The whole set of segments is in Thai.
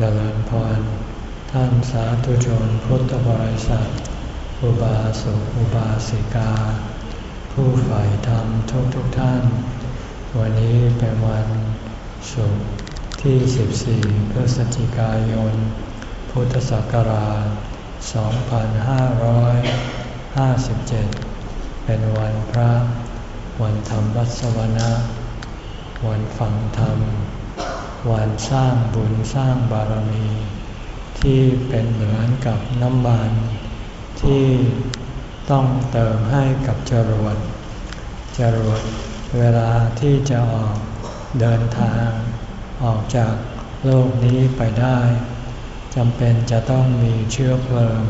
เจริญพร ท่านสาธุชนพุทธบริษัท อุบาสกอุบาสิกา ผู้ใฝ่ธรรมทุกทุกท่าน วันนี้เป็นวันศุกร์ที่ 14 พฤศจิกายน พุทธศักราช 2557 เป็นวันพระ วันธรรมวัสวนะ วันฟังธรรม วันสร้างบุญสร้างบารมี ที่เป็นเหมือนกับน้ำมัน ที่ต้องเติมให้กับจรวดจรวดเวลาที่จะออกเดินทาง ออกจากโลกนี้ไปได้จำเป็นจะต้องมีเชื้อเพลิง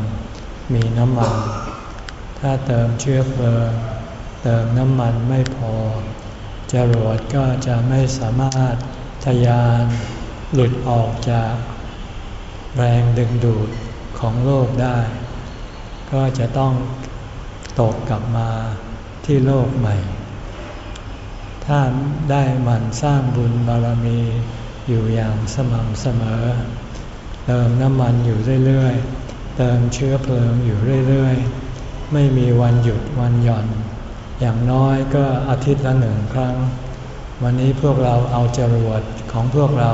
มีน้ำมัน ถ้าเติมเชื้อเพลิง เติมน้ำมันไม่พอจรวดก็จะไม่สามารถ ทยานหลุดออกจากแรงดึงดูดของโลกได้ ก็จะต้องตกกลับมาที่โลกใหม่ ถ้าได้มันสร้างบุญบารมีอยู่อย่างสม่ำเสมอ เติมน้ำมันอยู่เรื่อยๆ เติมเชื้อเพลิงอยู่เรื่อยๆ ไม่มีวันหยุดวันหย่อน อย่างน้อยก็อาทิตย์ละหนึ่งครั้ง วันนี้พวกเราเอาจรวด ของพวกเรา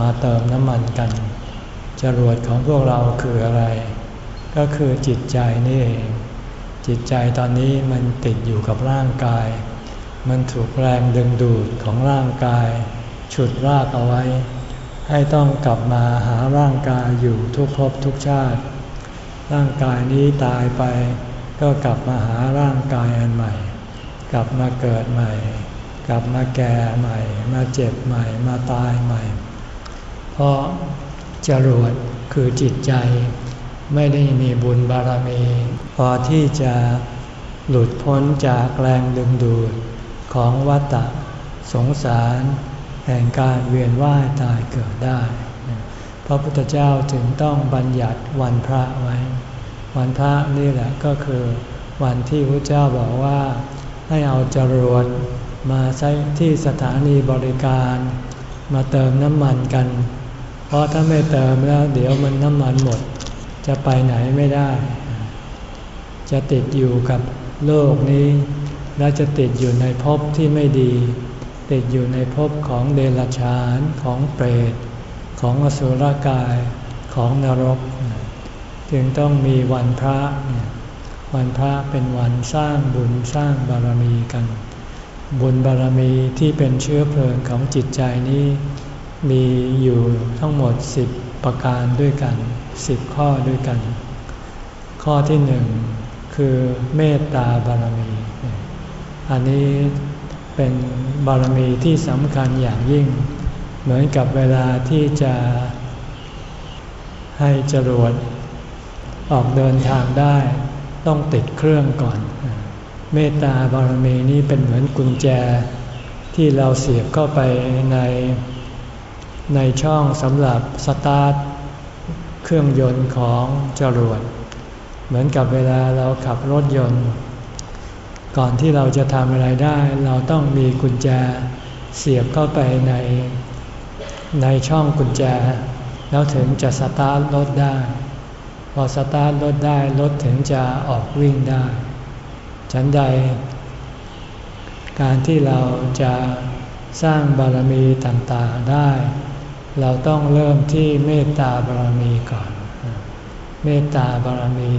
มาเติมน้ำมันกัน จรวดของพวกเราคืออะไร ก็คือจิตใจนี่เอง จิตใจตอนนี้มันติดอยู่กับร่างกาย มันถูกแรงดึงดูดของร่างกาย ฉุดรากเอาไว้ ให้ต้องกลับมาหาร่างกายอยู่ทุกภพทุกชาติ ร่างกายนี้ตายไป ก็กลับมาหาร่างกายอันใหม่ กลับมาเกิดใหม่ กลับมาแก่ใหม่ มาเจ็บใหม่ มาตายใหม่ เพราะจรวดคือจิตใจ ไม่ได้มีบุญบารมี พอที่จะหลุดพ้นจากแรงดึงดูดของวัฏสงสารแห่งการเวียนว่ายตายเกิดได้ พระพุทธเจ้าจึงต้องบัญญัติวันพระไว้ วันพระนี่แหละก็คือ วันที่พระเจ้าบอกว่าให้เอาจรวด มาใช้ที่สถานีบริการ มาเติมน้ำมันกัน เพราะถ้าไม่เติมแล้วเดี๋ยวมันน้ำมันหมด จะไปไหนไม่ได้ จะติดอยู่กับโลกนี้ และจะติดอยู่ในภพที่ไม่ดี ติดอยู่ในภพของเดรัจฉานของเปรต ของอสุรกายของนรก จึงต้องมีวันพระ วันพระเป็นวันสร้างบุญสร้างบารมีกัน บุญบารมีที่เป็นเชื้อเพลิงของจิตใจนี้มีอยู่ทั้งหมดสิบประการด้วยกันสิบข้อด้วยกัน ข้อที่หนึ่งคือเมตตาบารมี อันนี้เป็นบารมีที่สำคัญอย่างยิ่ง เหมือนกับเวลาที่จะให้จรวดออกเดินทางได้ ต้องติดเครื่องก่อน เมตตาบารมีนี้เป็นเหมือนกุญแจ ที่เราเสียบเข้าไปในในช่องสำหรับสตาร์ทเครื่องยนต์ของจรวดเหมือนกับเวลาเราขับรถยนต์ ก่อนที่เราจะทำอะไรได้ เราต้องมีกุญแจเสียบเข้าไปใน ในช่องกุญแจ แล้วถึงจะสตาร์ทรถได้ พอสตาร์ทรถได้รถถึงจะออกวิ่งได้ ฉันใด การที่เราจะสร้างบารมีต่างๆได้ เราต้องเริ่มที่เมตตาบารมีก่อน เมตตาบารมี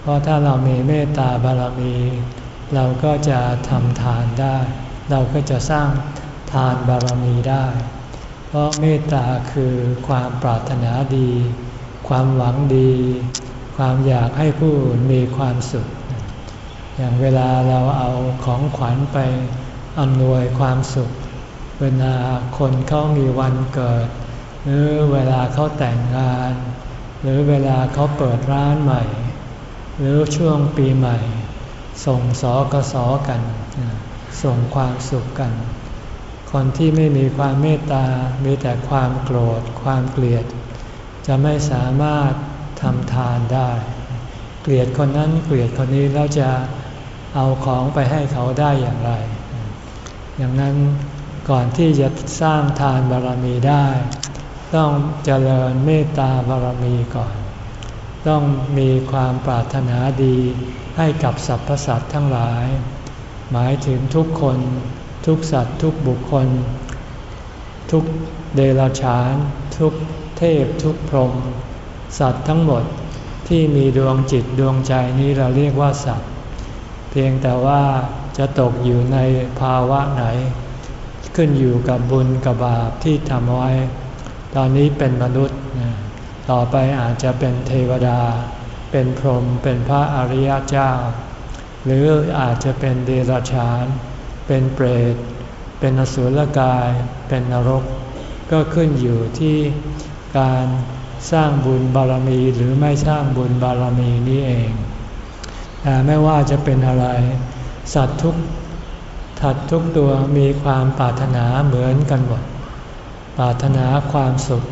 เพราะถ้าเรามีเมตตาบารมี เราก็จะทำทานได้ เราก็จะสร้างทานบารมีได้ เพราะเมตตาคือความปรารถนาดี ความหวังดี ความอยากให้ผู้อื่นมีความสุข อย่างเวลาเราเอาของขวัญไปอำนวยความสุข เวลาคนเขามีวันเกิด หรือเวลาเขาแต่งงาน หรือเวลาเขาเปิดร้านใหม่ หรือช่วงปีใหม่ ส่งสอกสอกัน ส่งความสุขกัน คนที่ไม่มีความเมตตา มีแต่ความโกรธ ความเกลียด จะไม่สามารถทำทานได้ เกลียดคนนั้นเกลียดคนนี้แล้วจะ เอาของไปให้เขาได้อย่างไร อย่างนั้นก่อนที่จะสร้างทานบารมีได้ ต้องเจริญเมตตาบารมีก่อน ต้องมีความปรารถนาดีให้กับสรรพสัตว์ทั้งหลาย หมายถึงทุกคนทุกสัตว์ทุกบุคคล ทุกเดรัจฉาน ทุกเทพทุกพรหมสัตว์ทั้งหมดที่มีดวงจิตดวงใจนี้เราเรียกว่าสัตว์ พียงแต่ว่าจะตกอยู่ในภาวะไหน ขึ้นอยู่กับบุญกับบาปที่ทำไว้ ตอนนี้เป็นมนุษย์ ต่อไปอาจจะเป็นเทวดา เป็นพรหมเป็นพระอริยเจ้า หรืออาจจะเป็นเดรัจฉาน เป็นเปรต เป็นอสุรกาย เป็นนรก ก็ขึ้นอยู่ที่การสร้างบุญบารมีหรือไม่สร้างบุญบารมีนี้เอง แต่ไม่ว่าจะเป็นอะไร สัตว์ทุกถัดทุกตัวมีความปรารถนาเหมือนกันหมด ปรารถนาความสุข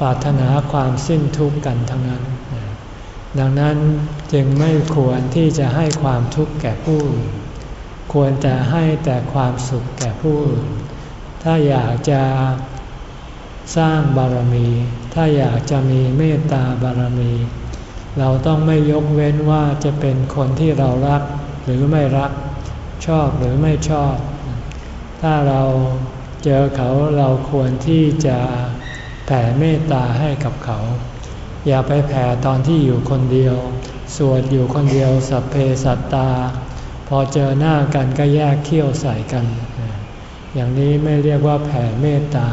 ปรารถนาความสิ้นทุกข์กันทั้งนั้น ดังนั้นจึงไม่ควรที่จะให้ความทุกข์แก่ผู้อื่นควรแต่ให้แต่ความสุขแก่ผู้อื่น ถ้าอยากจะสร้างบารมี ถ้าอยากจะมีเมตตาบารมี เราต้องไม่ยกเว้นว่าจะเป็นคนที่เรารักหรือไม่รัก ชอบหรือไม่ชอบ ถ้าเราเจอเขาเราควรที่จะแผ่เมตตาให้กับเขา อย่าไปแผ่ตอนที่อยู่คนเดียว สวดอยู่คนเดียวสัพเพสัตตา พอเจอหน้ากันก็แยกเขี้ยวใส่กัน อย่างนี้ไม่เรียกว่าแผ่เมตตา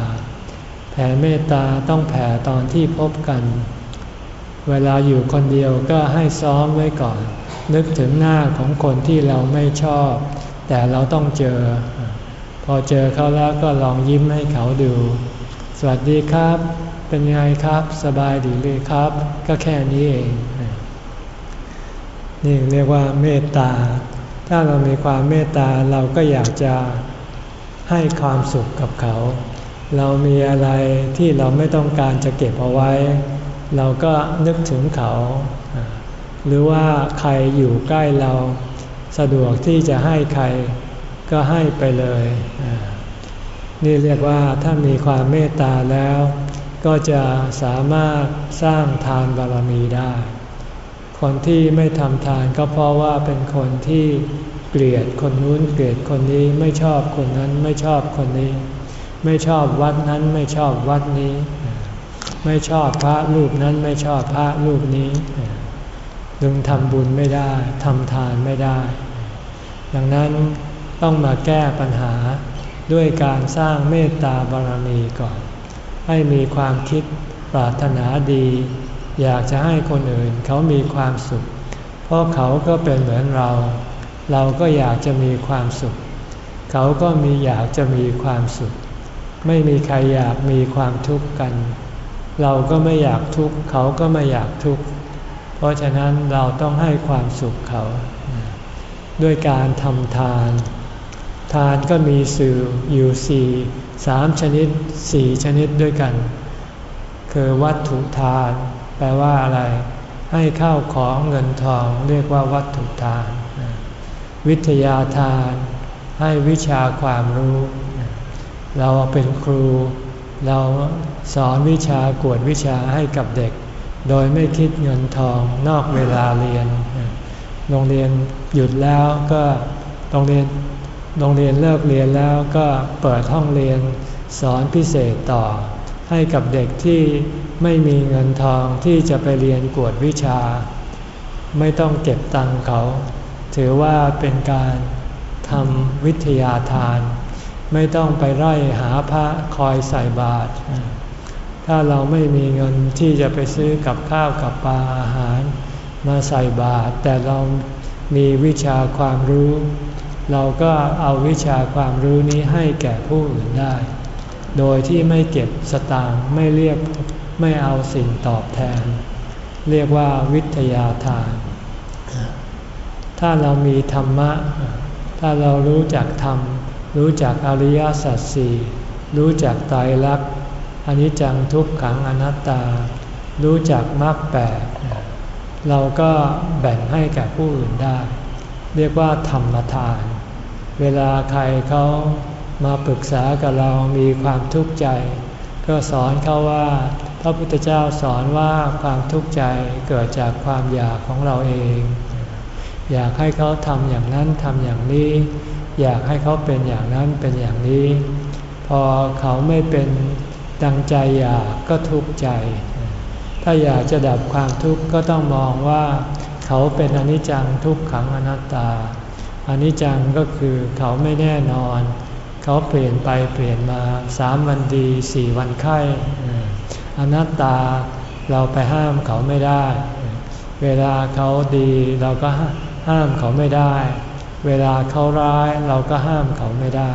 แผ่เมตตาต้องแผ่ตอนที่พบกัน เวลาอยู่คนเดียวก็ให้ซ้อมไว้ก่อน นึกถึงหน้าของคนที่เราไม่ชอบ แต่เราต้องเจอ พอเจอเขาแล้วก็ลองยิ้มให้เขาดู สวัสดีครับ เป็นไงครับ สบายดีเลยครับ ก็แค่นี้เอง นี่เรียกว่าเมตตา ถ้าเรามีความเมตตาเราก็อยากจะให้ความสุขกับเขา เรามีอะไรที่เราไม่ต้องการจะเก็บเอาไว้ เราก็นึกถึงเขา หรือว่าใครอยู่ใกล้เราสะดวกที่จะให้ใครก็ให้ไปเลย นี่เรียกว่าถ้ามีความเมตตาแล้ว ก็จะสามารถสร้างทานบารมีได้ คนที่ไม่ทำทานก็เพราะว่าเป็นคนที่เกลียดคนนู้นเกลียดคนนี้ไม่ชอบคนนั้นไม่ชอบคนนี้ ไม่ชอบวัดนั้นไม่ชอบวัดนี้ ไม่ชอบพระรูปนั้นไม่ชอบพระรูปนี้ดึงทำบุญไม่ได้ทำทานไม่ได้ ดังนั้นต้องมาแก้ปัญหาด้วยการสร้างเมตตาบารมีก่อน ให้มีความคิดปรารถนาดี อยากจะให้คนอื่นเขามีความสุข เพราะเขาก็เป็นเหมือนเรา เราก็อยากจะมีความสุข เขาก็มีอยากจะมีความสุข ไม่มีใครอยากมีความทุกข์กัน เราก็ไม่อยากทุกข์เขาก็ไม่อยากทุกข์เพราะฉะนั้นเราต้องให้ความสุขเขา ด้วยการทำทาน ทานก็มีสื่ออยู่สี่สามชนิดสี่ชนิดด้วยกัน คือวัตถุทาน แปลว่าอะไร ให้ข้าวของเงินทองเรียกว่าวัตถุทาน วิทยาทาน ให้วิชาความรู้ เราเป็นครูเรา สอนวิชากวดวิชาให้กับเด็ก โดยไม่คิดเงินทองนอกเวลาเรียน โรงเรียนหยุดแล้วก็โรงเรียนโรงเรียนเลิกเรียนแล้วก็เปิดห้องเรียนสอนพิเศษต่อ ให้กับเด็กที่ไม่มีเงินทองที่จะไปเรียนกวดวิชา ไม่ต้องเก็บตังค์เขา ถือว่าเป็นการทำวิทยาทาน ไม่ต้องไปไล่หาพระคอยใส่บาตร ถ้าเราไม่มีเงินที่จะไปซื้อกับข้าวกับปลาอาหาร มาใส่บาตรแต่เรามีวิชาความรู้ เราก็เอาวิชาความรู้นี้ให้แก่ผู้อื่นได้ โดยที่ไม่เก็บสตางค์ไม่เรียกไม่เอาสิ่งตอบแทน เรียกว่าวิทยาทาน ถ้าเรามีธรรมะ ถ้าเรารู้จักธรรม รู้จักอริยสัจสี่รู้จักตายรัก อนิจจังทุกขังอนัตตา รู้จักมรรคแปดเราก็แบ่งให้แก่ผู้อื่นได้ เรียกว่าธรรมทาน เวลาใครเขามาปรึกษากับเรามีความทุกข์ใจ ก็สอนเขาว่าพระพุทธเจ้าสอนว่าความทุกข์ใจเกิดจากความอยากของเราเอง อยากให้เขาทำอย่างนั้นทำอย่างนี้ อยากให้เขาเป็นอย่างนั้นเป็นอย่างนี้ พอเขาไม่เป็น ดังใจอยากก็ทุกข์ใจ ถ้าอยากจะดับความทุกข์ก็ต้องมองว่า เขาเป็นอนิจจังทุกขังอนัตตา อนิจจังก็คือเขาไม่แน่นอน เขาเปลี่ยนไปเปลี่ยนมาสามวันดีสี่วันไข้อนัตตาเราไปห้ามเขาไม่ได้ เวลาเขาดีเราก็ห้ามเขาไม่ได้ เวลาเขาร้ายเราก็ห้ามเขาไม่ได้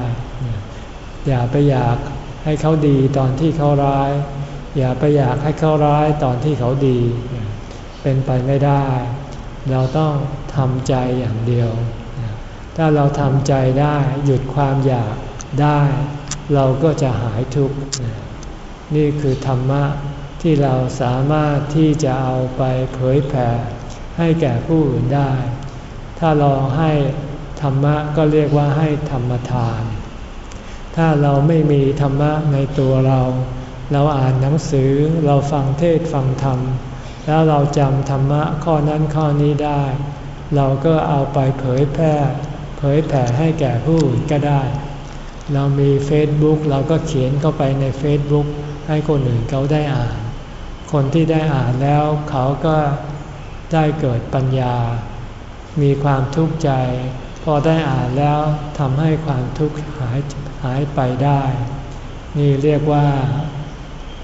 อย่าไปอยาก ให้เขาดีตอนที่เขาร้าย อย่าไปอยากให้เขาร้ายตอนที่เขาดี เป็นไปไม่ได้ เราต้องทำใจอย่างเดียว ถ้าเราทำใจได้หยุดความอยากได้ เราก็จะหายทุกข์นี่คือธรรมะที่เราสามารถที่จะเอาไปเผยแผ่ให้แก่ผู้อื่นได้ ถ้าเราให้ธรรมะก็เรียกว่าให้ธรรมทาน ถ้าเราไม่มีธรรมะในตัวเรา เราอ่านหนังสือเราฟังเทศฟังธรรม แล้วเราจำธรรมะข้อนั้นข้อนี้ได้ เราก็เอาไปเผยแพร่ เผยแผ่ให้แก่ผู้อื่นก็ได้ เรามี Facebook เราก็เขียนเข้าไปใน Facebook ให้คนอื่นเขาได้อ่าน คนที่ได้อ่านแล้วเขาก็ได้เกิดปัญญา มีความทุกข์ใจ พอได้อ่านแล้วทำให้ความทุกข์หาย หายไปได้ นี่เรียกว่า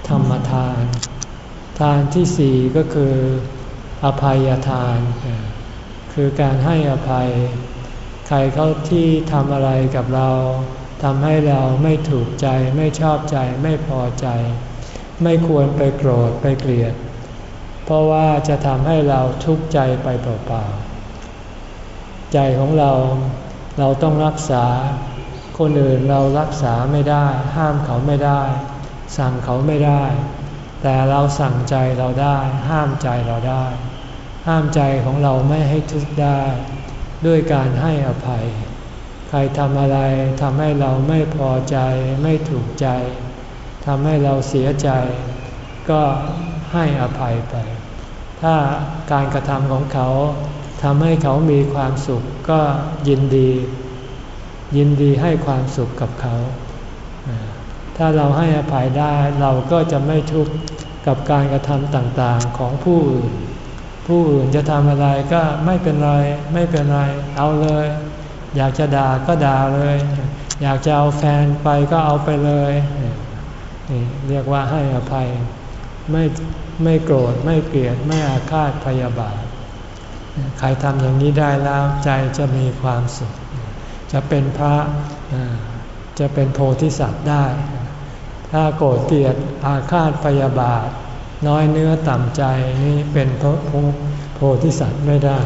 ธรรมทาน ทานที่สี่ก็คือ อภัยทาน คือการให้อภัย ใครเขาที่ทำอะไรกับเราทำให้เราไม่ถูกใจไม่ชอบใจไม่พอใจ ไม่ควรไปโกรธไปเกลียด เพราะว่าจะทำให้เราทุกข์ใจไปเปล่าๆใจของเราเราต้องรักษา คนอื่นเรารักษาไม่ได้ ห้ามเขาไม่ได้ สั่งเขาไม่ได้ แต่เราสั่งใจเราได้ ห้ามใจเราได้ ห้ามใจของเราไม่ให้ทุกข์ได้ ด้วยการให้อภัย ใครทำอะไรทำให้เราไม่พอใจ ไม่ถูกใจทำให้เราเสียใจ ก็ให้อภัยไป ถ้าการกระทำของเขาทำให้เขามีความสุขก็ยินดี ยินดีให้ความสุขกับเขา ถ้าเราให้อภัยได้เราก็จะไม่ทุกข์กับการกระทำต่างๆของผู้อื่น ผู้อื่นจะทำอะไรก็ไม่เป็นไร ไม่เป็นไร เอาเลย อยากจะด่าก็ด่าเลย อยากจะเอาแฟนไปก็เอาไปเลยนี่เรียกว่าให้อภัยไม่ไม่โกรธไม่เกลียดไม่อาฆาตพยาบาท ใครทำอย่างนี้ได้แล้วใจจะมีความสุข จะเป็นพระจะเป็นโพธิสัตว์ได้ ถ้าโกรธเกลียดอาฆาตพยาบาท น้อยเนื้อต่ำใจนี่เป็นพระโพธิสัตว์ไม่ได้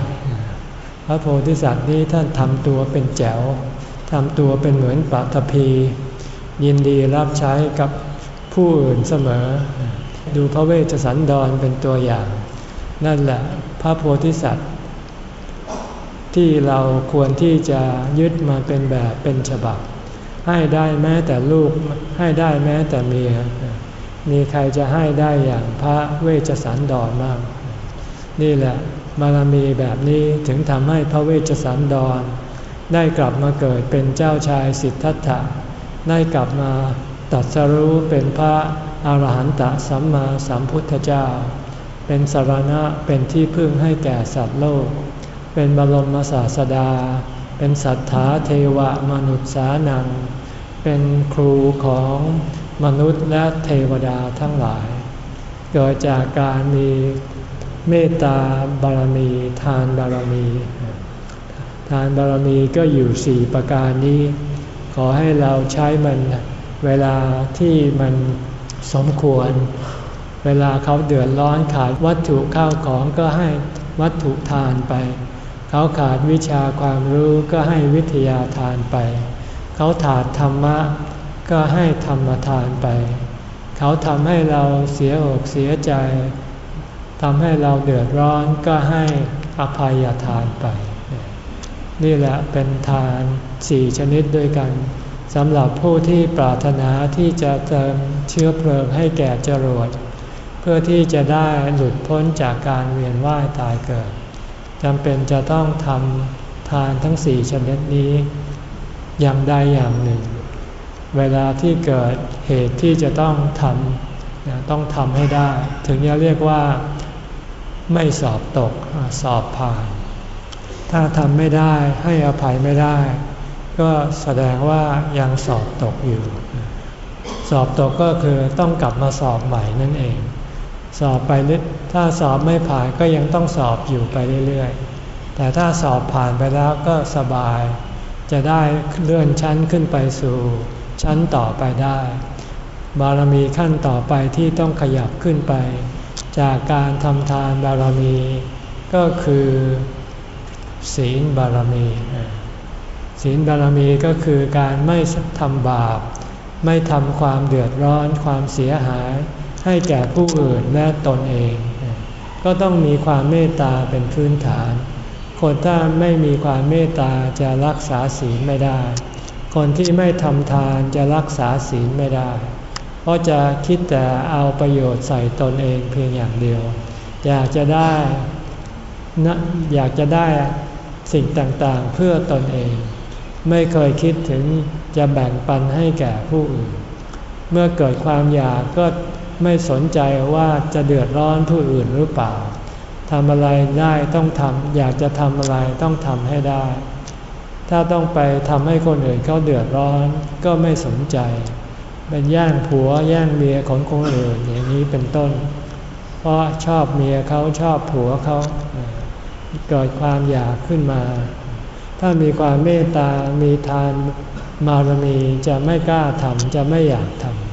พระโพธิสัตว์นี้ท่านทำตัวเป็นแจ๋วทำตัวเป็นเหมือนปัตภียินดีรับใช้กับผู้อื่นเสมอ ดูพระเวชสันดรเป็นตัวอย่าง นั่นแหละพระโพธิสัตว์ ที่เราควรที่จะยึดมาเป็นแบบเป็นฉบับ ให้ได้แม้แต่ลูกให้ได้แม้แต่เมีย มีใครจะให้ได้อย่างพระเวชสันดรมาก นี่แหละบารมีแบบนี้ถึงทำให้พระเวชสันดร ได้กลับมาเกิดเป็นเจ้าชายสิทธัตถะได้กลับมาตัดสรู้เป็นพระอาหารหันตสัมมาสัมพุทธเจ้า เป็นสารณะเป็นที่พึ่งให้แก่สัตว์โลก เป็นบรมศาสดา เป็นสัทธาเทวมนุษย์สานัง เป็นครูของมนุษย์และเทวดาทั้งหลาย เกิดจากการมีเมตตาบารมี ทานบารมี ทานบารมีก็อยู่สี่ประการนี้ ขอให้เราใช้มันเวลาที่มันสมควร เวลาเขาเดือดร้อนขาดวัตถุข้าวของก็ให้วัตถุทานไป เขาขาดวิชาความรู้ก็ให้วิทยาทานไป เขาขาดธรรมะ ก็ให้ธรรมทานไป เขาทำให้เราเสียอกเสียใจทำให้เราเดือดร้อนก็ให้อภัยทานไป นี่แหละเป็นทานสี่ชนิดด้วยกันสำหรับผู้ที่ปรารถนาที่จะเติมเชื้อเพลิงให้แก่จรวดเพื่อที่จะได้หลุดพ้นจากการเวียนว่ายตายเกิด จำเป็นจะต้องทำทานทั้งสี่ชนิดนี้ อย่างใดอย่างหนึ่ง เวลาที่เกิดเหตุที่จะต้องทำต้องทำให้ได้ ถึงจะเรียกว่าไม่สอบตกสอบผ่าน ถ้าทำไม่ได้ให้อภัยไม่ได้ ก็แสดงว่ายังสอบตกอยู่ สอบตกก็คือต้องกลับมาสอบใหม่นั่นเอง สอบไป ถ้าสอบไม่ผ่านก็ยังต้องสอบอยู่ไปเรื่อยๆ แต่ถ้าสอบผ่านไปแล้วก็สบาย จะได้เลื่อนชั้นขึ้นไปสู่ ชั้นต่อไปได้ บารมีขั้นต่อไปที่ต้องขยับขึ้นไป จากการทำทานบารมี ก็คือ ศีลบารมีศีลบารมีก็คือการไม่ทำบาป ไม่ทำความเดือดร้อนความเสียหาย ให้แก่ผู้อื่นและตนเอง ก็ต้องมีความเมตตาเป็นพื้นฐาน คนถ้าไม่มีความเมตตาจะรักษาศีลไม่ได้ คนที่ไม่ทำทานจะรักษาศีลไม่ได้ เพราะจะคิดแต่เอาประโยชน์ใส่ตนเองเพียงอย่างเดียว อยากจะได้นะอยากจะได้สิ่งต่างๆเพื่อตนเอง ไม่เคยคิดถึงจะแบ่งปันให้แก่ผู้อื่น เมื่อเกิดความอยากก็ ไม่สนใจว่าจะเดือดร้อนผู้อื่นหรือเปล่าทำอะไรได้ต้องทำอยากจะทำอะไรต้องทำให้ได้ ถ้าต้องไปทำให้คนอื่นเขาเดือดร้อนก็ไม่สนใจ เป็นแย่งผัวแย่งเมียของคนอื่นอย่างนี้เป็นต้น เพราะชอบเมียเขาชอบผัวเขาเกิดความอยากขึ้นมา ถ้ามีความเมตตามีทานมารมีจะไม่กล้าทำจะไม่อยากทำ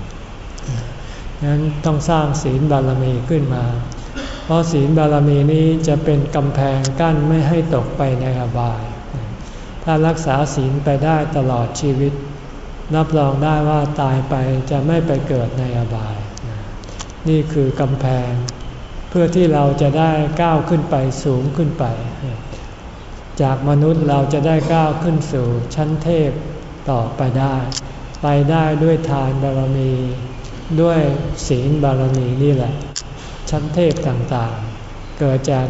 นั้นต้องสร้างศีลบารมีขึ้นมา เพราะศีลบารมีนี้จะเป็นกำแพงกั้นไม่ให้ตกไปในอบาย ถ้ารักษาศีลไปได้ตลอดชีวิต รับรองได้ว่าตายไปจะไม่ไปเกิดในอบาย นี่คือกำแพง เพื่อที่เราจะได้ก้าวขึ้นไปสูงขึ้นไป จากมนุษย์เราจะได้ก้าวขึ้นสู่ชั้นเทพต่อไปได้ ไปได้ด้วยทานบารมี ด้วยศีลบารมีนี่แหละ ชั้นเทพต่างๆ เกิดจาก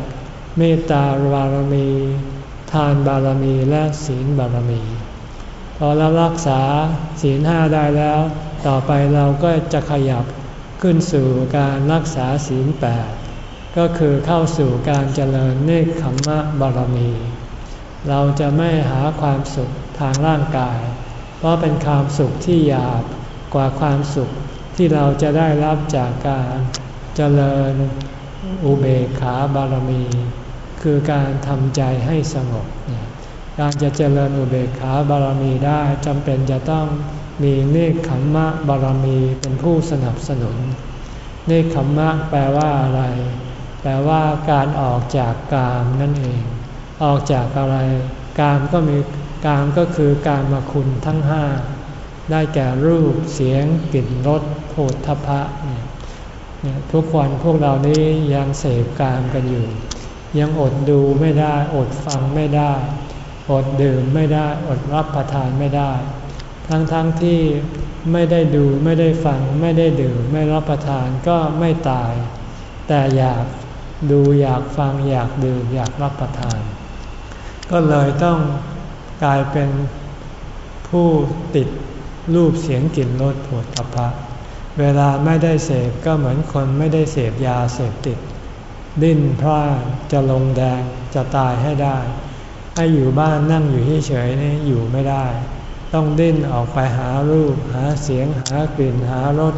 เมตตาบารมี ทานบารมีและศีลบารมี พอเรารักษาศีลห้าได้แล้ว ต่อไปเราก็จะขยับขึ้นสู่การรักษาศีลแปดก็คือเข้าสู่การเจริญเนคขมมะบารมี เราจะไม่หาความสุขทางร่างกาย เพราะเป็นความสุขที่หยาบกว่าความสุข ที่เราจะได้รับจากการเจริญอุเบกขาบารมี คือการทำใจให้สงบ การจะเจริญอุเบกขาบารมีได้จำเป็นจะต้องมีเนคขมมะบารมีเป็นผู้สนับสนุน เนคขมมะแปลว่าอะไร แปลว่าการออกจากกามนั่นเอง ออกจากอะไร กามก็มีกามก็คือการมาคุณทั้งห้าได้แก่รูปเสียงกลิ่นรส โผฏฐพะเนี่ยทุกวันพวกเรานี้ยังเสพกามกันอยู่ ยังอดดูไม่ได้ อดฟังไม่ได้ อดดื่มไม่ได้ อดรับประทานไม่ได้ ทั้งๆทที่ไม่ได้ดูไม่ได้ฟังไม่ได้ดื่ม ไม่รับประทานก็ไม่ตาย แต่อยากดูอยากฟังอยากดื่มอยากรับประทาน ก็เลยต้องกลายเป็นผู้ติดรูปเสียงกลิ่นรสผดตภะ เวลาไม่ได้เสพก็เหมือนคนไม่ได้เสพยาเสพติด ดิ้นพร่าจะลงแดงจะตายให้ได้ ให้อยู่บ้านนั่งอยู่เฉยๆนี่อยู่ไม่ได้ ต้องดิ้นออกไปหารูป หาเสียงหากลิ่นหารส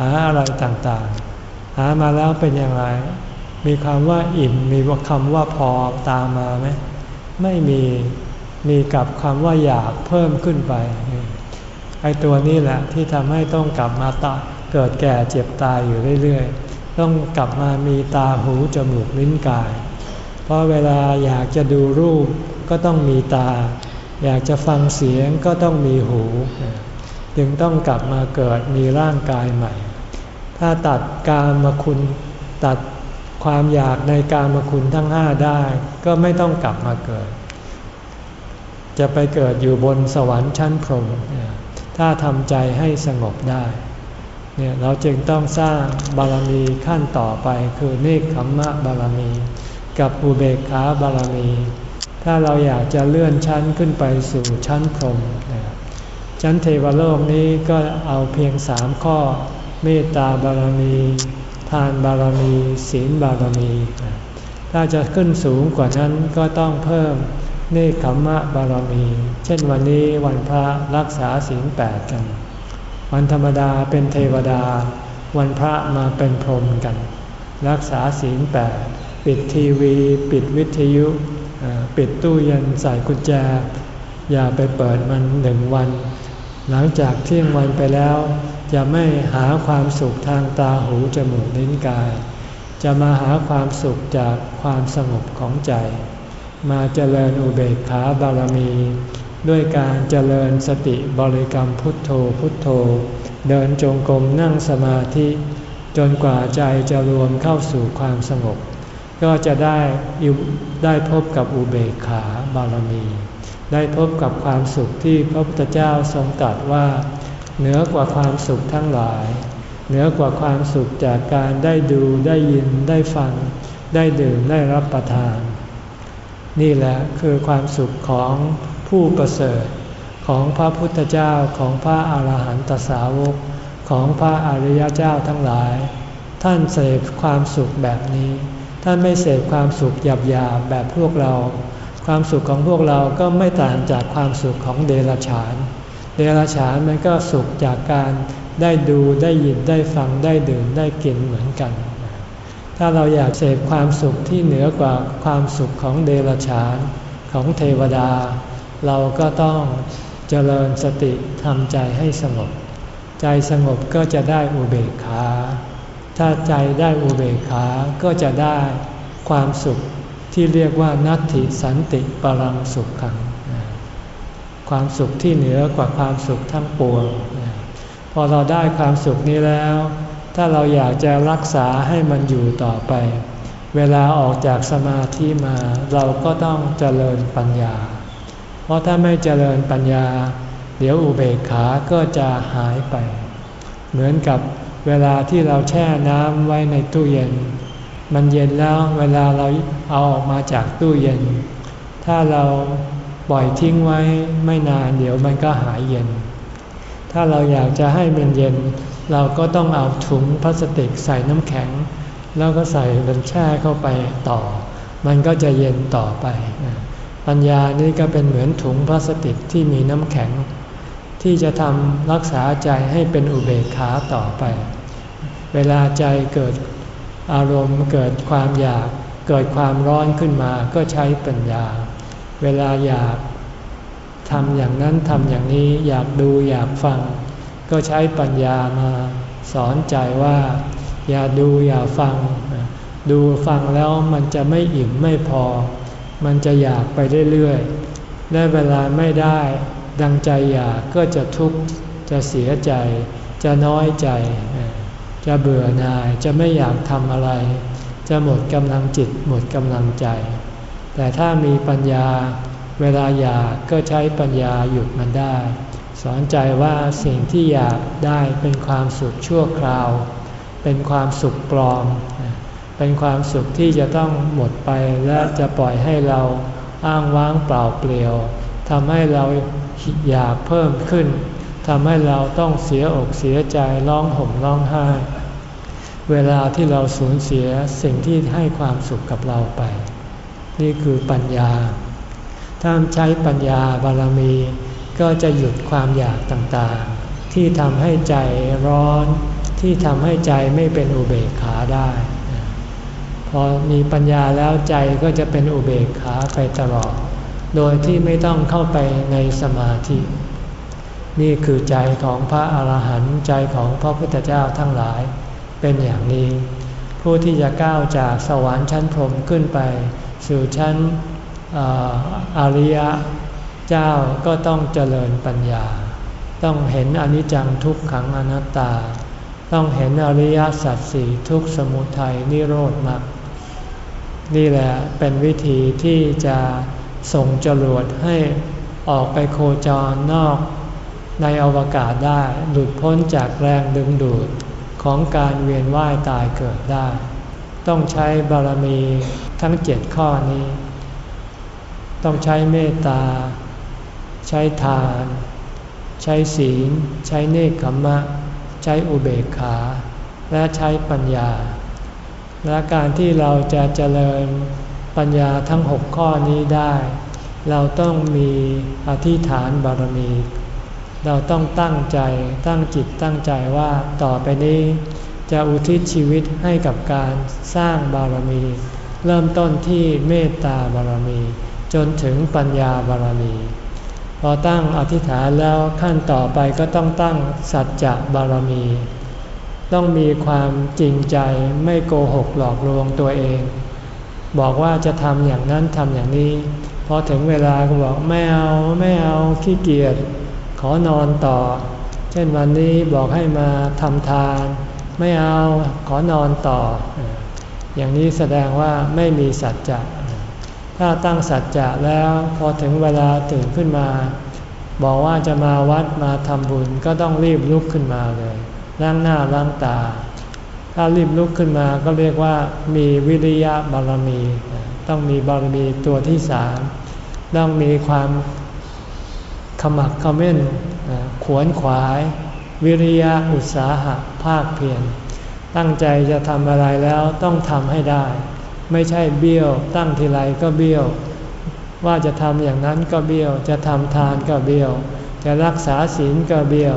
หาอะไรต่างๆ หามาแล้วเป็นอย่างไร มีคำว่าอิ่มมีคำว่าพอตามมาไหมไม่มีมีกับคำว่าอยากเพิ่มขึ้นไป ไอ้ตัวนี้แหละที่ทำให้ต้องกลับมาตาเกิดแก่เจ็บตายอยู่เรื่อยๆ ต้องกลับมามีตาหูจมูกลิ้นกาย เพราะเวลาอยากจะดูรูปก็ต้องมีตา อยากจะฟังเสียงก็ต้องมีหู จึงต้องกลับมาเกิดมีร่างกายใหม่ ถ้าตัดการมาคุณตัดความอยากในการมาคุณทั้งห้าได้ ก็ไม่ต้องกลับมาเกิด จะไปเกิดอยู่บนสวรรค์ชั้นพรหม ถ้าทำใจให้สงบได้เนี่ยเราจึงต้องสร้างบารมีขั้นต่อไปคือเนคขมมะบารมี กับอุเบกขาบารมี ถ้าเราอยากจะเลื่อนชั้นขึ้นไปสู่ชั้นพรหมชั้นเทวโลกนี้ก็เอาเพียงสามข้อ เมตตาบารมี ทานบารมี ศีลบารมี ถ้าจะขึ้นสูงกว่านั้นก็ต้องเพิ่ม เนคขมมะบารมี เช่นวันนี้วันพระรักษาศีลแปดกัน วันธรรมดาเป็นเทวดา วันพระมาเป็นพรหมกัน รักษาศีลแปดปิดทีวี ปิดวิทยุ ปิดตู้เย็นใส่กุญแจ อย่าไปเปิดมันหนึ่งวัน หลังจากเที่ยงวันไปแล้ว จะไม่หาความสุขทางตาหูจมูกลิ้นกาย จะมาหาความสุขจากความสงบของใจ มาเจริญอุเบกขาบารมี ด้วยการเจริญสติบริกรรมพุทโธพุทโธ เดินจงกรมนั่งสมาธิ จนกว่าใจจะรวมเข้าสู่ความสงบ ก็จะได้ได้พบกับอุเบกขาบารมี ได้พบกับความสุขที่พระพุทธเจ้าทรงตรัสว่า เหนือกว่าความสุขทั้งหลาย เหนือกว่าความสุขจากการได้ดูได้ยินได้ฟัง ได้ดื่มได้รับประทาน นี่แหละคือความสุขของผู้ประเสริฐ ของพระพุทธเจ้าของพระอาหารหันตสาวก ของพระอริยเจ้าทั้งหลาย ท่านเสพความสุขแบบนี้ ท่านไม่เสพความสุขหยาบๆแบบพวกเรา ความสุขของพวกเราก็ไม่ต่างจากความสุขของเดรัจฉาน เดรัจฉานมันก็สุขจากการได้ดูได้ยินได้ฟังได้ดื่มได้กินเหมือนกัน ถ้าเราอยากเสพความสุขที่เหนือกว่าความสุขของเดรัจฉานของเทวดา เราก็ต้องเจริญสติทำใจให้สงบ ใจสงบก็จะได้อุเบกขา ถ้าใจได้อุเบกขาก็จะได้ความสุขที่เรียกว่านัตถิสันติปรังสุขขัง ความสุขที่เหนือกว่าความสุขทั้งปวง พอเราได้ความสุขนี้แล้ว ถ้าเราอยากจะรักษาให้มันอยู่ต่อไป เวลาออกจากสมาธิมาเราก็ต้องเจริญปัญญา เพราะถ้าไม่เจริญปัญญา เดี๋ยวอุเบกขาก็จะหายไป เหมือนกับเวลาที่เราแช่น้ำไว้ในตู้เย็น มันเย็นแล้วเวลาเราเอาออกมาจากตู้เย็น ถ้าเราปล่อยทิ้งไว้ไม่นานเดี๋ยวมันก็หายเย็น ถ้าเราอยากจะให้มันเย็น เราก็ต้องเอาถุงพลาสติกใส่น้ำแข็ง แล้วก็ใส่มันแช่เข้าไปต่อ มันก็จะเย็นต่อไป ปัญญานี่ก็เป็นเหมือนถุงพลาสติกที่มีน้ำแข็ง ที่จะทำรักษาใจให้เป็นอุเบกขาต่อไป เวลาใจเกิดอารมณ์เกิดความอยากเกิดความร้อนขึ้นมาก็ใช้ปัญญา เวลาอยากทำอย่างนั้นทำอย่างนี้อยากดูอยากฟัง ก็ใช้ปัญญามาสอนใจว่า อย่าดูอย่าฟัง ดูฟังแล้วมันจะไม่อิ่มไม่พอ มันจะอยากไปเรื่อยๆได้เวลาไม่ได้ ดังใจอยากก็จะทุกข์จะเสียใจ จะน้อยใจ จะเบื่อหน่ายจะไม่อยากทำอะไร จะหมดกำลังจิตหมดกำลังใจ แต่ถ้ามีปัญญาเวลาอยากก็ใช้ปัญญาหยุดมันได้ สอนใจว่าสิ่งที่อยากได้เป็นความสุขชั่วคราว เป็นความสุขปลอม เป็นความสุขที่จะต้องหมดไปและจะปล่อยให้เราอ้างว้างเปล่าเปลี่ยวทำให้เราอยากเพิ่มขึ้นทำให้เราต้องเสียอกเสียใจร้องห่มร้องไห้ เวลาที่เราสูญเสียสิ่งที่ให้ความสุขกับเราไป นี่คือปัญญา ถ้าใช้ปัญญาบารมี ก็จะหยุดความอยากต่างๆ ที่ทำให้ใจร้อน ที่ทำให้ใจไม่เป็นอุเบกขาได้ พอมีปัญญาแล้วใจก็จะเป็นอุเบกขาไปตลอด โดยที่ไม่ต้องเข้าไปในสมาธิ นี่คือใจของพระอาหารหันต์ใจของพระพุทธเจ้าทั้งหลาย เป็นอย่างนี้ ผู้ที่จะก้าวจากสวรรค์ชั้นพรมขึ้นไป สู่ชั้นอริยะ เจ้าก็ต้องเจริญปัญญา ต้องเห็นอนิจจังทุกขังอนัตตา ต้องเห็นอริยสัจสี่ทุกสมุทัยนิโรธมรรคนี่แหละเป็นวิธีที่จะส่งจรวดให้ออกไปโคจรนอกในอวกาศได้ หลุดพ้นจากแรงดึงดูดของการเวียนว่ายตายเกิดได้ ต้องใช้บารมีทั้งเจ็ดข้อนี้ ต้องใช้เมตตา ใช้ทาน ใช้ศีล ใช้เนคขมมะ ใช้อุเบกขา และใช้ปัญญา และการที่เราจะเจริญปัญญาทั้งหกข้อนี้ได้ เราต้องมีอธิษฐานบารมี เราต้องตั้งใจตั้งจิตตั้งใจว่าต่อไปนี้จะอุทิศชีวิตให้กับการสร้างบารมี เริ่มต้นที่เมตตาบารมี จนถึงปัญญาบารมี พอตั้งอธิษฐานแล้วขั้นต่อไปก็ต้องตั้งสัจจะบารมี ต้องมีความจริงใจไม่โกหกหลอกลวงตัวเอง บอกว่าจะทำอย่างนั้นทำอย่างนี้ พอถึงเวลาก็บอกไม่เอาไม่เอาขี้เกียจขอนอนต่อ เช่นวันนี้บอกให้มาทำทาน ไม่เอาขอนอนต่อ อย่างนี้แสดงว่าไม่มีสัจจะ ถ้าตั้งสัจจะแล้วพอถึงเวลาตื่นขึ้นมา บอกว่าจะมาวัดมาทำบุญก็ต้องรีบลุกขึ้นมาเลยล้างหน้าล้างตา ถ้ารีบลุกขึ้นมาก็เรียกว่ามีวิริยะบารมี ต้องมีบารมีตัวที่สามต้องมีความขมักขม้นขวนขวาย วิริยะอุตสาหะภาคเพียรตั้งใจจะทำอะไรแล้วต้องทำให้ได้ ไม่ใช่เบี้ยว ตั้งทีไรก็เบี้ยว ว่าจะทำอย่างนั้นก็เบี้ยว จะทำทานก็เบี้ยว จะรักษาศีลก็เบี้ยว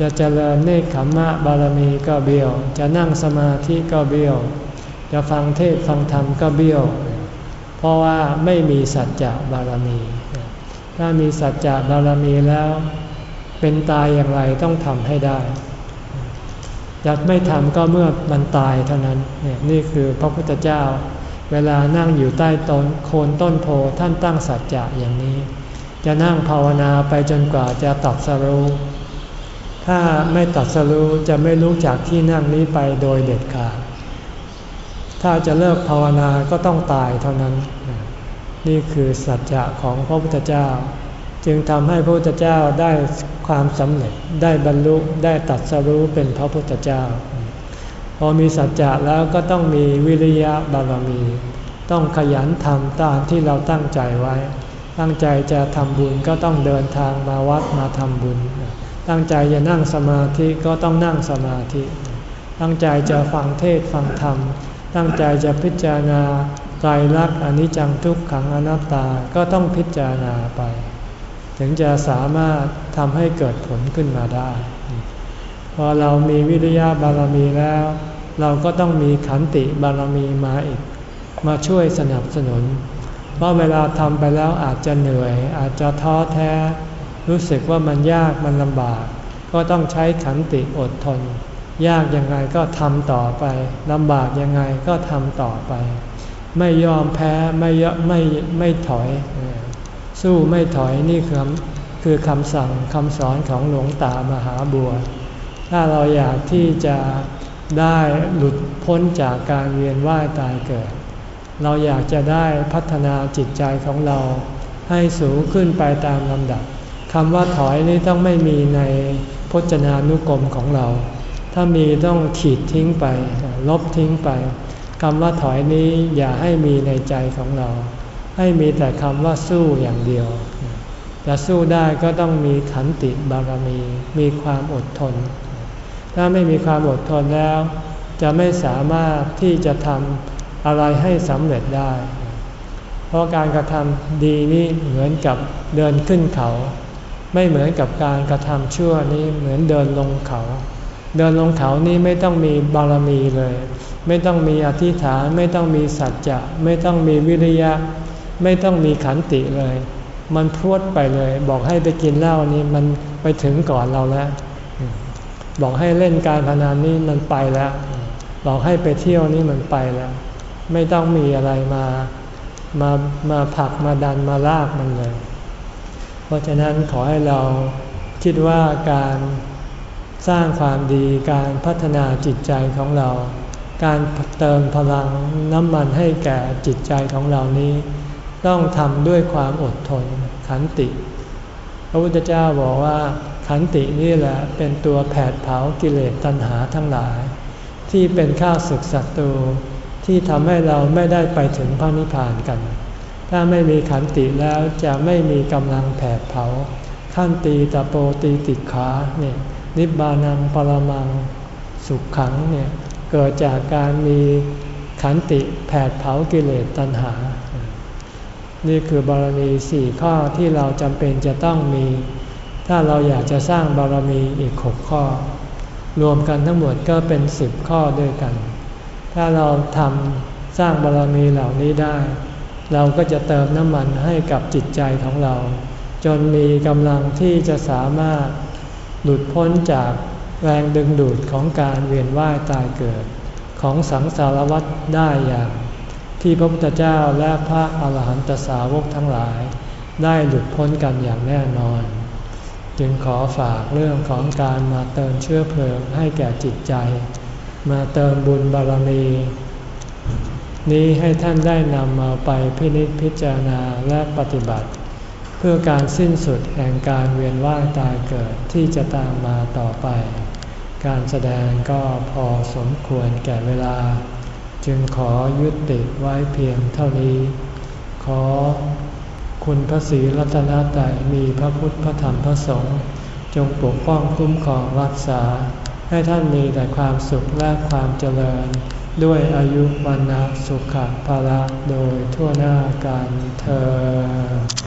จะเจริญเนคขมมะบารมีก็เบี้ยว จะนั่งสมาธิก็เบี้ยว จะฟังเทศฟังธรรมก็เบี้ยว เพราะว่าไม่มีสัจจะบารมี ถ้ามีสัจจะบารมีแล้ว เป็นตายอย่างไรต้องทำให้ได้อยากไม่ทำก็เมื่อมันตายเท่านั้นนี่นี่คือพระพุทธเจ้า เวลานั่งอยู่ใต้ต้นโคนต้นโพท่านตั้งสัจจะอย่างนี้ จะนั่งภาวนาไปจนกว่าจะตัดสรู้ถ้าไม่ตัดสรู้จะไม่รู้จากที่นั่งนี้ไปโดยเด็ดขาดถ้าจะเลิกภาวนาก็ต้องตายเท่านั้น นี่คือสัจจะของพระพุทธเจ้า จึงทำให้พระพุทธเจ้าได้ความสำเร็จได้บรรลุได้ตัดสรู้เป็นพระพุทธเจ้า พอมีสัจจะแล้วก็ต้องมีวิริยะบารมี ต้องขยันทำตามที่เราตั้งใจไว้ ตั้งใจจะทำบุญก็ต้องเดินทางมาวัดมาทำบุญ ตั้งใจจะนั่งสมาธิก็ต้องนั่งสมาธิ ตั้งใจจะฟังเทศฟังธรรม ตั้งใจจะพิจารณาไตรลักษณ์อนิจจังทุกขังอนัตตาก็ต้องพิจารณาไป ถึงจะสามารถทำให้เกิดผลขึ้นมาได้ พอเรามีวิริยะบารมีแล้ว เราก็ต้องมีขันติบารมีมาอีก มาช่วยสนับสนุน เพราะเวลาทำไปแล้วอาจจะเหนื่อย อาจจะท้อแท้ รู้สึกว่ามันยากมันลำบาก ก็ต้องใช้ขันติอดทน ยากยังไงก็ทำต่อไปลำบากยังไงก็ทำต่อไป ไม่ยอมแพ้ไม่ไม่ไม่ถอย สู้ไม่ถอยนี่คือคือคำสั่งคำสอนของหลวงตามหาบัว ถ้าเราอยากที่จะ ได้หลุดพ้นจากการเวียนว่ายตายเกิด เราอยากจะได้พัฒนาจิตใจของเราให้สูงขึ้นไปตามลำดับคำว่าถอยนี่ต้องไม่มีในพจนานุกรมของเรา ถ้ามีต้องขีดทิ้งไป ลบทิ้งไปคำว่าถอยนี้อย่าให้มีในใจของเรา ให้มีแต่คำว่าสู้อย่างเดียวจะสู้ได้ก็ต้องมีขันติบารมี มีความอดทน ถ้าไม่มีความอดทนแล้ว จะไม่สามารถที่จะทำอะไรให้สำเร็จได้ เพราะการกระทำดีนี่เหมือนกับเดินขึ้นเขา ไม่เหมือนกับการกระทำชั่วนี้เหมือนเดินลงเขา เดินลงเขานี่ไม่ต้องมีบารมีเลย ไม่ต้องมีอธิษฐานไม่ต้องมีสัจจะไม่ต้องมีวิริยะ ไม่ต้องมีขันติเลย มันพรวดไปเลย บอกให้ไปกินเหล้านี่มันไปถึงก่อนเราแล้ว บอกให้เล่นการพนันนี่มันไปแล้ว บอกให้ไปเที่ยวนี่มันไปแล้ว ไม่ต้องมีอะไรมามามาผลักมาดันมาลากมันเลย เพราะฉะนั้นขอให้เราคิดว่าการสร้างความดีการพัฒนาจิตใจของเรา การเติมพลังน้ำมันให้แก่จิตใจของเรานี้ ต้องทำด้วยความอดทนขันติ พระพุทธเจ้าบอกว่า ขันตินี่แหละเป็นตัวแผดเผากิเลสตัณหาทั้งหลาย ที่เป็นข้าศึกศัตรูที่ทำให้เราไม่ได้ไปถึงพระนิพพานกัน ถ้าไม่มีขันติแล้วจะไม่มีกำลังแผดเผา ขั้นตีตะโปตีติขาเนี่ยนิบานังปรมังสุขขังเนี่ยเกิดจากการมีขันติแผดเผากิเลสตัณหา นี่คือบารมีสี่ข้อที่เราจำเป็นจะต้องมี ถ้าเราอยากจะสร้างบารมีอีกหกข้อ รวมกันทั้งหมดก็เป็นสิบข้อด้วยกัน ถ้าเราทำสร้างบารมีเหล่านี้ได้ เราก็จะเติมน้ำมันให้กับจิตใจของเรา จนมีกำลังที่จะสามารถหลุดพ้นจากแรงดึงดูดของการเวียนว่ายตายเกิด ของสังสารวัฏได้อย่าง ที่พระพุทธเจ้าและพระอาหารหันตสาวกทั้งหลาย ได้หลุดพ้นกันอย่างแน่นอน จึงขอฝากเรื่องของการมาเติมเชื้อเพลิงให้แก่จิตใจ มาเติมบุญบารมี นี้ให้ท่านได้นำมาไปพินิจพิจารณาและปฏิบัติ เพื่อการสิ้นสุดแห่งการเวียนว่ายตายเกิดที่จะตามมาต่อไป การแสดงก็พอสมควรแก่เวลา จึงขอยุติไว้เพียงเท่านี้ ขอ คุณพระศรีรัตนตรัยมีพระพุทธพระธรรมพระสงฆ์จงปกป้องคุ้มครองรักษา ให้ท่านมีแต่ความสุขและความเจริญ ด้วยอายุวันนะสุขภาละโดยทั่วหน้ากันเธอ